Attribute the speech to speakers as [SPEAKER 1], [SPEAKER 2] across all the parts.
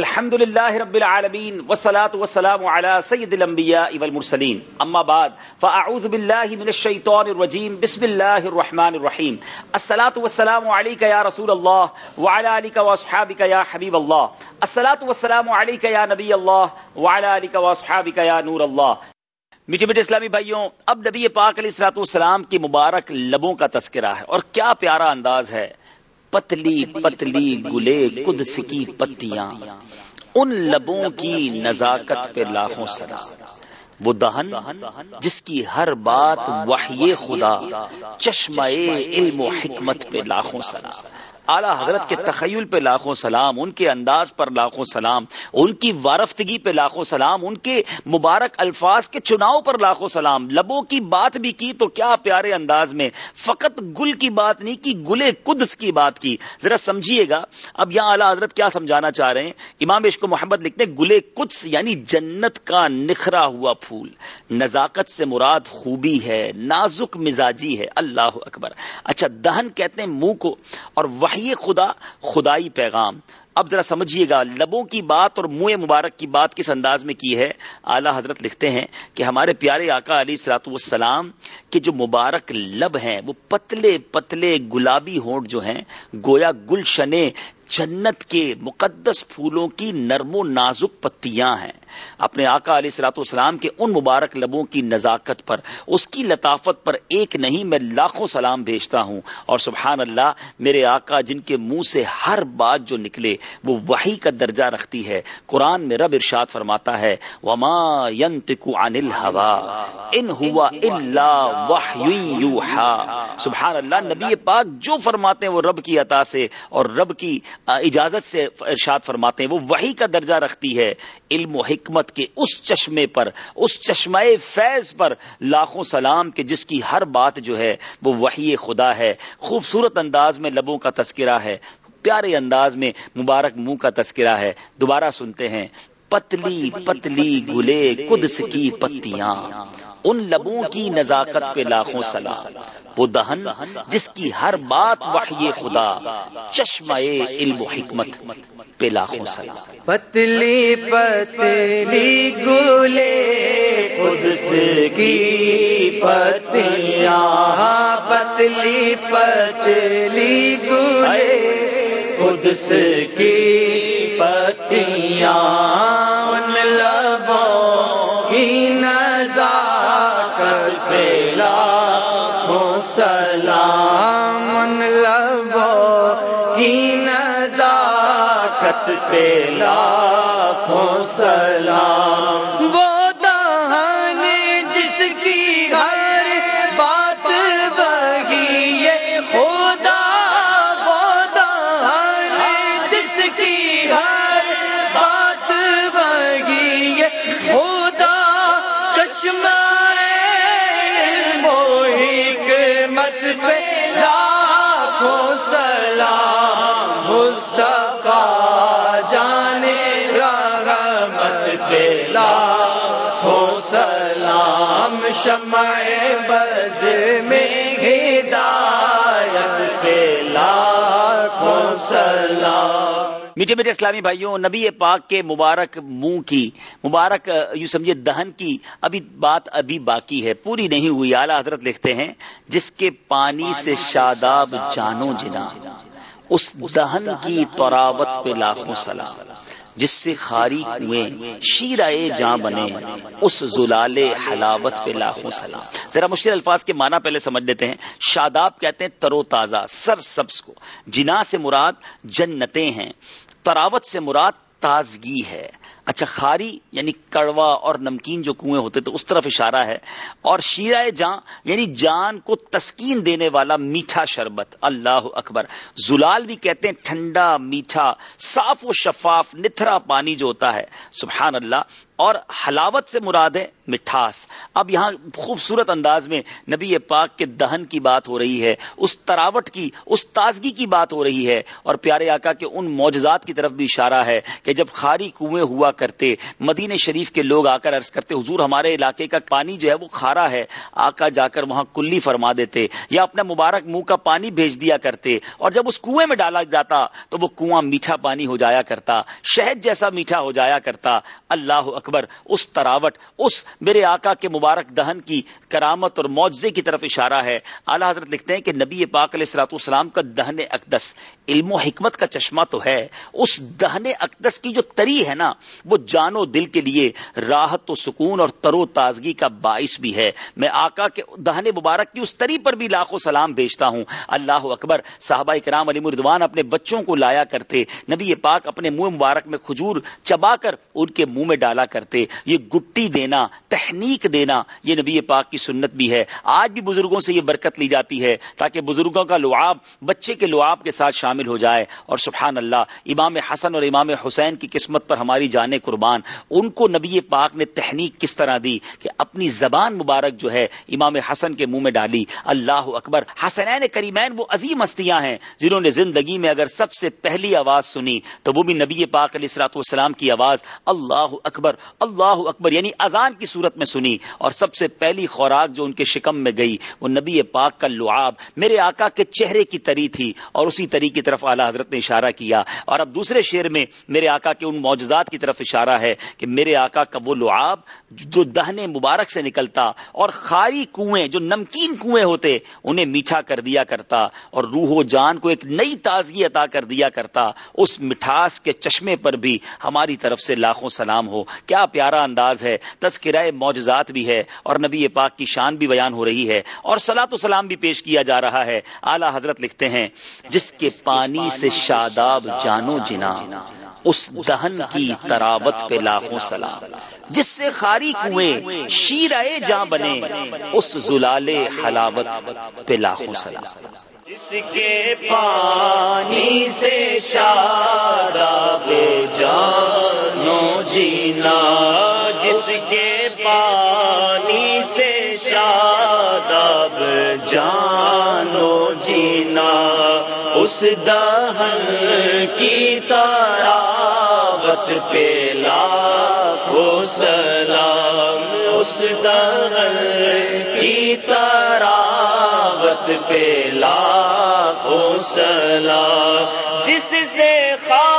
[SPEAKER 1] الحمد للہ رب العالمین والصلاة والسلام على سید الانبیاء والمرسلین. اما بعد، فاعوذ باللہ من الشیطان الرجیم، بسم اللہ الرحمن الرحیم. الصلاة والسلام علیکہ یا رسول اللہ وعلى آلکہ واصحابکہ یا حبیب اللہ. الصلاة والسلام علیکہ یا نبی اللہ وعلى آلکہ واصحابکہ یا نور اللہ. میٹھے میٹھے اسلامی بھائیوں، اب نبی پاک علیہ السلاۃ والسلام کی مبارک لبوں کا تذکرہ ہے اور کیا پیارا انداز ہے۔ پتلی پتلی گلے قدس کی پتیاں، ان لبوں کی نزاکت پہ لاکھوں سرا وہ دہن جس کی ہر بات وحی خدا، چشمہ علم و حکمت پہ لاکھوں سنا اعلی حضرت کے تخیل پہ لاکھوں سلام ان کے انداز پر لاکھوں سلام ان کی وارفتگی پہ لاکھوں سلام ان کے مبارک الفاظ کے چناؤ پر لاکھوں سلام۔ لبوں کی بات بھی کی تو کیا پیارے انداز میں فقط گل کی بات نہیں کی گلے قدس کی بات کی۔ ذرا سمجھیے گا۔ اب یہاں اعلی حضرت کیا سمجھانا چاہ رہے ہیں؟ امام عشق محمد لکھتے ہیں گلے قدس یعنی جنت کا نکھرا ہوا پھول۔ نزاکت سے مراد خوبی ہے نازک مزاجی ہے۔ اللہ اکبر۔ اچھا دہن کہتے ہیں منہ کو اور وحی خدا، خدائی پیغام۔ اب ذرا سمجھیے گا، لبوں کی بات اور منہ مبارک کی بات کس انداز میں کی ہے؟ اعلیٰ حضرت لکھتے ہیں کہ ہمارے پیارے آقا علی سلاط والسلام کے جو مبارک لب ہیں، وہ پتلے پتلے گلابی ہونٹ جو ہیں، گویا گلشنے جنت کے مقدس پھولوں کی نرم و نازک پتیاں ہیں۔ اپنے آقا علیہ سلاۃ والسلام کے ان مبارک لبوں کی نزاکت پر، اس کی لطافت پر ایک نہیں، میں لاکھوں سلام بھیجتا ہوں۔ اور سبحان اللہ، میرے آقا، جن کے منہ سے ہر بات جو نکلے، وہ وہی کا درجہ رکھتی ہے۔ قرآن میں رب ارشاد فرماتا ہے، وما عن ان ہوا الا سبحان اللہ، نبی پاک جو فرماتے ہیں، وہ رب کی عطا سے، اور رب کی اجازت سے ارشاد فرماتے ہیں، وہ وہی کا درجہ رکھتی ہے علم و حکمت کے اس چشمے پر، اس چشمہ فیض پر لاکھوں سلام کے، جس کی ہر بات جو ہے وہ وہی خدا ہے۔ خوبصورت انداز میں لبوں کا تذکرہ ہے، پیارے انداز میں مبارک منہ کا تذکرہ ہے۔ دوبارہ سنتے ہیں، پتلی پتلی گلے، قدس کی پتیاں۔ ان لبوں کی نزاکت پہ لاکھوں سلام۔ وہ دہن جس کی ہر بات وحی خدا، چشمہ علم و حکمت پہ لاکھوں سلام۔
[SPEAKER 2] پتلی پتلی گلے قدس کی پتیاں ہاں، پتلی پتلی گلے قدس کی پتیاں ان لبوں کی نزاکت نزاکت سلام۔ وہ دہن جس کی ہر بات بہی خدا، وہ دہن جس کی ہر بات بہی خدا، چشمہ علم پہ لاکھوں سلام۔ مصطفیٰ سلام شمع بز میں ہدایت پہ لاکھوں سلام۔
[SPEAKER 1] میٹھے میٹھے اسلامی بھائیوں، نبی پاک کے مبارک منہ کی، مبارک یوں سمجھے دہن کی ابھی بات ابھی باقی ہے، پوری نہیں ہوئی۔ اعلیٰ حضرت لکھتے ہیں، جس کے پانی سے شاداب جانو جنا اس دہن کی توراوت پہ لاکھوں سلام، جس سے خاری کنویں شیرائے جاں بنے، اس زلال حلاوت پہ لاکھوں سلام۔ ذرا مشکل الفاظ کے معنی پہلے سمجھ لیتے ہیں۔ شاداب کہتے ہیں ترو تازہ، سر سبز کو۔ جنا سے مراد جنتیں ہیں، تراوت سے مراد تازگی ہے۔ اچھا خاری یعنی کڑوا اور نمکین جو کنویں ہوتے تو اس طرف اشارہ ہے، اور شیرہ جاں یعنی جان کو تسکین دینے والا میٹھا شربت، اللہ اکبر۔ زلال بھی کہتے ہیں ٹھنڈا، میٹھا، صاف و شفاف، نتھرا پانی جو ہوتا ہے، سبحان اللہ۔ اور حلاوت سے مراد ہے مٹھاس۔ اب یہاں خوبصورت انداز میں نبی پاک کے دہن کی بات ہو رہی ہے، اس تراوٹ کی، اس تازگی کی بات ہو رہی ہے۔ اور پیارے آقا کے ان معجزات کی طرف بھی اشارہ ہے کہ جب خاری کنویں ہوا کرتے، مدینہ شریف کے لوگ آ کر عرض کرتے، حضور ہمارے علاقے کا پانی جو ہے وہ کھارا ہے۔ آقا جا کر وہاں کلی فرما دیتے یا اپنا مبارک منہ کا پانی بھیج دیا کرتے۔ اور جب اس کنویں میں ڈالا جاتا تو وہ کنواں میٹھا پانی ہو جایا کرتا، شہد جیسا میٹھا ہو جایا کرتا۔ اللہ اکبر۔ اس تراوٹ، اس میرے آقا کے مبارک دہن کی کرامت اور معجزے کی طرف اشارہ ہے۔ اعلیٰ حضرت لکھتے ہیں کہ نبی پاک علیہ السلاط والسلام کا دہن اقدس علم و حکمت کا چشمہ تو ہے۔ اس دہن اقدس کی جو تری ہے نا، وہ جان و دل کے لیے راحت و سکون اور تر و تازگی کا باعث بھی ہے۔ میں آقا کے دہن مبارک کی اس تری پر بھی لاکھوں سلام بھیجتا ہوں۔ اللہ اکبر، صحابہ کرام علی مردوان اپنے بچوں کو لایا کرتے۔ نبی پاک اپنے منہ مبارک میں کھجور چبا کر ان کے منہ میں ڈالا کرتے۔ یہ گٹی دینا، تحنیک دینا، یہ نبی پاک کی سنت بھی ہے۔ آج بھی بزرگوں سے یہ برکت لی جاتی ہے تاکہ بزرگوں کا لعاب، بچے کے لعاب کے ساتھ شامل ہو جائے۔ اور سبحان اللہ، امام حسن اور امام حسین کی قسمت پر ہماری جانے قربان۔ ان کو نبی پاک نے تحنیک کس طرح دی کہ اپنی زبان مبارک جو ہے امام حسن کے منہ میں ڈالی۔ اللہ اکبر، حسنین کریمین وہ عظیم ہستیاں ہیں جنہوں نے زندگی میں اگر سب سے پہلی آواز سنی تو وہ بھی نبی پاک علیہ السلاط والسلام کی آواز۔ اللہ اکبر اللہ اکبر یعنی اذان کی صورت میں سنی اور سب سے پہلی خوراک جو ان کے شکم میں گئی وہ نبی پاک کا لعاب، میرے آقا کے چہرے کی تری تھی اور اسی تری کی طرف اعلیٰ حضرت نے اشارہ کیا اور اب دوسرے شعر میں میرے آقا کے ان معجزات کی طرف اشارہ ہے کہ میرے آقا کا وہ لعاب جو دہنے مبارک سے نکلتا اور خاری کنویں جو نمکین کنویں ہوتے انہیں میٹھا کر دیا کرتا اور روح و جان کو ایک نئی تازگی عطا کر دیا کرتا، اس مٹھاس کے چشمے پر بھی ہماری طرف سے لاکھوں سلام ہو۔ کیا پیارا انداز ہے، تذکرہ معجزات بھی ہے اور نبی پاک کی شان بھی بیان ہو رہی ہے اور سلاۃ سلام بھی پیش کیا جا رہا ہے۔ اعلی حضرت لکھتے ہیں، جس کے پانی سے شاداب جانو جنا، اس دہن کی تراوت پہ لاکھوں سلام۔ جس سے خاری کنویں شیرائے جاں بنے، اس زلال حلاوت پہ لاکھوں سلام۔
[SPEAKER 2] جس کے پانی سے شاداب جانو جینا، جس کے پانی سے شاداب جانو جینا، اس دہن کی تراوت پہ لاکھوں سلام، اس دہن کی تراوت پہ لاکھوں سلام، جس سے خاری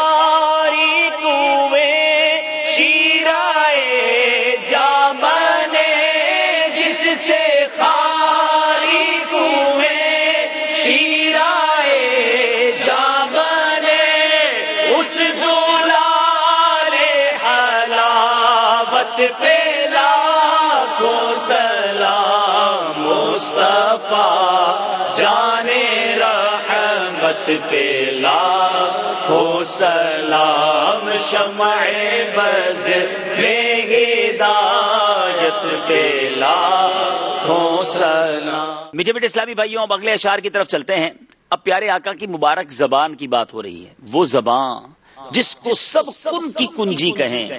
[SPEAKER 2] پہ لاکھوں سلام مصطفیٰ جانے رحمت پہ لاکھوں سلام، شمع بز میں ہدایت پہ لاکھوں سلام۔
[SPEAKER 1] میٹھے میٹھے اسلامی بھائیوں، اب اگلے اشار کی طرف چلتے ہیں۔ اب پیارے آقا کی مبارک زبان کی بات ہو رہی ہے۔ وہ زبان جس کو سب کن کی کنجی کہیں،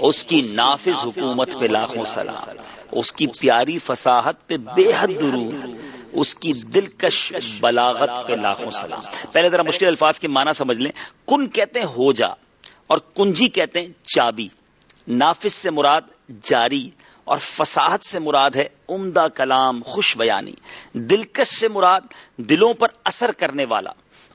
[SPEAKER 1] اس کی نافذ حکومت پہ لاکھوں سلام، اس کی پیاری فصاحت پہ بے حد درود، اس کی دلکش بلاغت پہ لاکھوں سلام۔ پہلے ذرا مشکل الفاظ کے معنی سمجھ لیں۔ کن کہتے ہیں ہو جا اور کنجی کہتے ہیں چابی۔ نافذ سے مراد جاری اور فصاحت سے مراد ہے عمدہ کلام، خوش بیانی۔ دلکش سے مراد دلوں پر اثر کرنے والا۔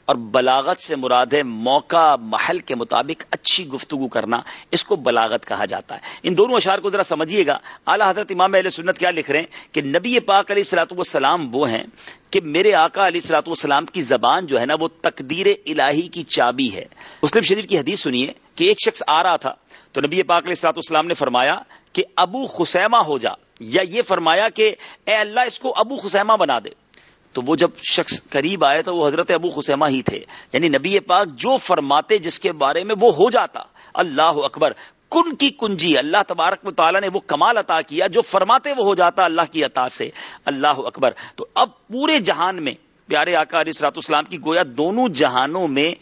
[SPEAKER 1] اور بلاغت سے مراد ہے موقع محل کے مطابق اچھی گفتگو کرنا، اس کو بلاغت کہا جاتا ہے۔ ان دونوں اشار کو ذرا سمجھیے گا۔ اعلیٰ حضرت امام علیہ سنت کیا لکھ رہے ہیں؟ کہ نبی پاک علیہ السلاۃ والسلام وہ ہیں کہ میرے آقا علیہ السلاۃ والسلام کی زبان جو ہے نا وہ تقدیر الہی کی چابی ہے۔ مسلم شریف کی حدیث سنیے کہ ایک شخص آ رہا تھا تو نبی پاک علیہ السلاط والسلام نے فرمایا کہ ابو خسیمہ ہو جا، یا یہ فرمایا کہ اے اللہ اس کو ابو خسیمہ بنا دے۔ تو وہ جب شخص قریب آئے تو وہ حضرت ابو خسیمہ ہی تھے۔ یعنی نبی پاک جو فرماتے جس کے بارے میں وہ ہو جاتا۔ اللہ اکبر۔ کن کی کنجی۔ اللہ تبارک و تعالیٰ نے وہ کمال عطا کیا جو فرماتے وہ ہو جاتا اللہ کی عطا سے۔ اللہ اکبر۔ تو اب پورے جہان میں پیارے آقا علیہ السلاط اسلام کی گویا دونوں جہانوں میں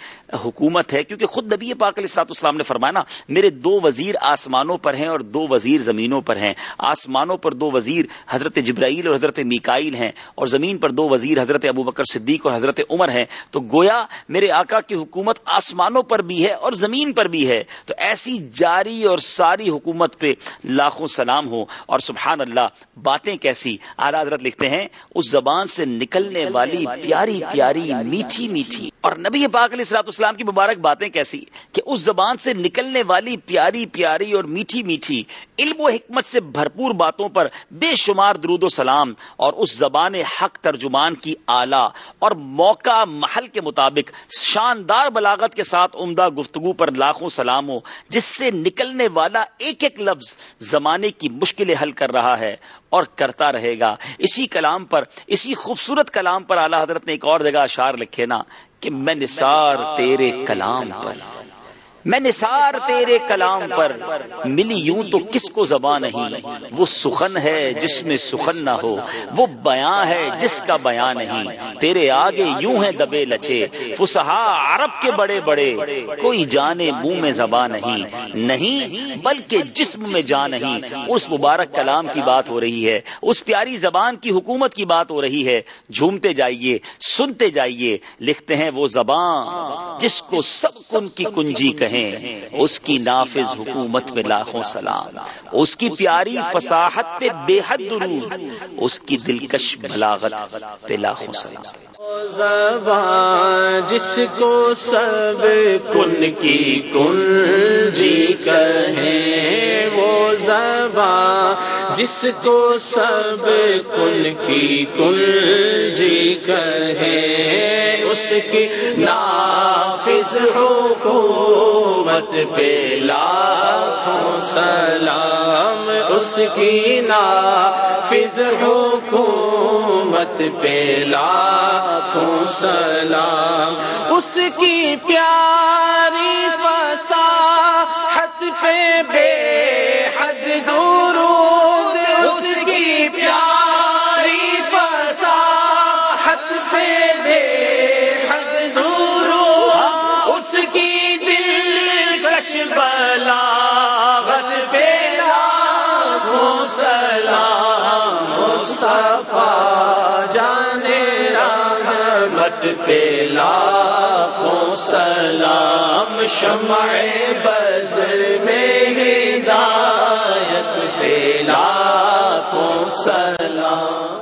[SPEAKER 1] حکومت ہے، کیونکہ خود نبی پاک علیہ السلاط اسلام نے فرمایا نا، میرے دو وزیر آسمانوں پر ہیں اور دو وزیر زمینوں پر ہیں۔ آسمانوں پر دو وزیر حضرت جبرائیل اور حضرت میکائل ہیں اور زمین پر دو وزیر حضرت ابو بکر صدیق اور حضرت عمر ہیں۔ تو گویا میرے آقا کی حکومت آسمانوں پر بھی ہے اور زمین پر بھی ہے۔ تو ایسی جاری اور ساری حکومت پہ لاکھوں سلام ہو اور سبحان اللہ، باتیں کیسی؟ اعلیٰ حضرت لکھتے ہیں، اس زبان سے نکلنے والی پیاری پیاری میٹھی میٹھی اور نبی پاک علیہ السلاط اسلام کی مبارک باتیں کیسی؟ کہ اس زبان سے نکلنے والی پیاری پیاری اور میٹھی میٹھی، علم و حکمت سے بھرپور باتوں پر بے شمار درود و سلام اور اس زبان حق ترجمان کی آلہ اور موقع محل کے مطابق شاندار بلاغت کے ساتھ عمدہ گفتگو پر لاکھوں سلام ہو، جس سے نکلنے والا ایک ایک لفظ زمانے کی مشکلیں حل کر رہا ہے اور کرتا رہے گا۔ اسی کلام پر، اسی خوبصورت کلام پر اعلیٰ حضرت نے ایک اور جگہ اشار لکھے نا کہ میں نثار تیرے کلام پر میں نثار تیرے کلام پر ملی یوں تو کس کو زبان نہیں؟ وہ سخن ہے جس میں سخن نہ ہو، وہ بیاں ہے جس کا بیان نہیں۔ تیرے آگے یوں ہے دبے لچے فسہا عرب کے بڑے بڑے۔ کوئی جانے منہ میں زبان نہیں نہیں بلکہ جسم میں جان نہیں۔ اس مبارک کلام کی بات ہو رہی ہے، اس پیاری زبان کی حکومت کی بات ہو رہی ہے۔ جھومتے جائیے، سنتے جائیے، لکھتے ہیں وہ زبان جس کو سب کن کی کنجی کہیں اس کی نافذ حکومت میں لاکھوں سلام، اس کی پیاری فصاحت پہ بے حد درود، اس کی دلکش بلاغت پہ لاکھوں سلام۔
[SPEAKER 2] زبان جس کو سب کن کی کنجی کہیں، وہ زبان جس کو سب کن کی کنجی کہیں، اس کی نافذ حکومت پہ لاکھوں سلام، اس کی نافذ حکومت پہ لاکھوں سلام۔ اس کی پیاری فسا حت پہ بے حد درود، اس کی پیاری پہ لاکھوں سلام شمع بز میں ہدایت پہ لاکھوں سلام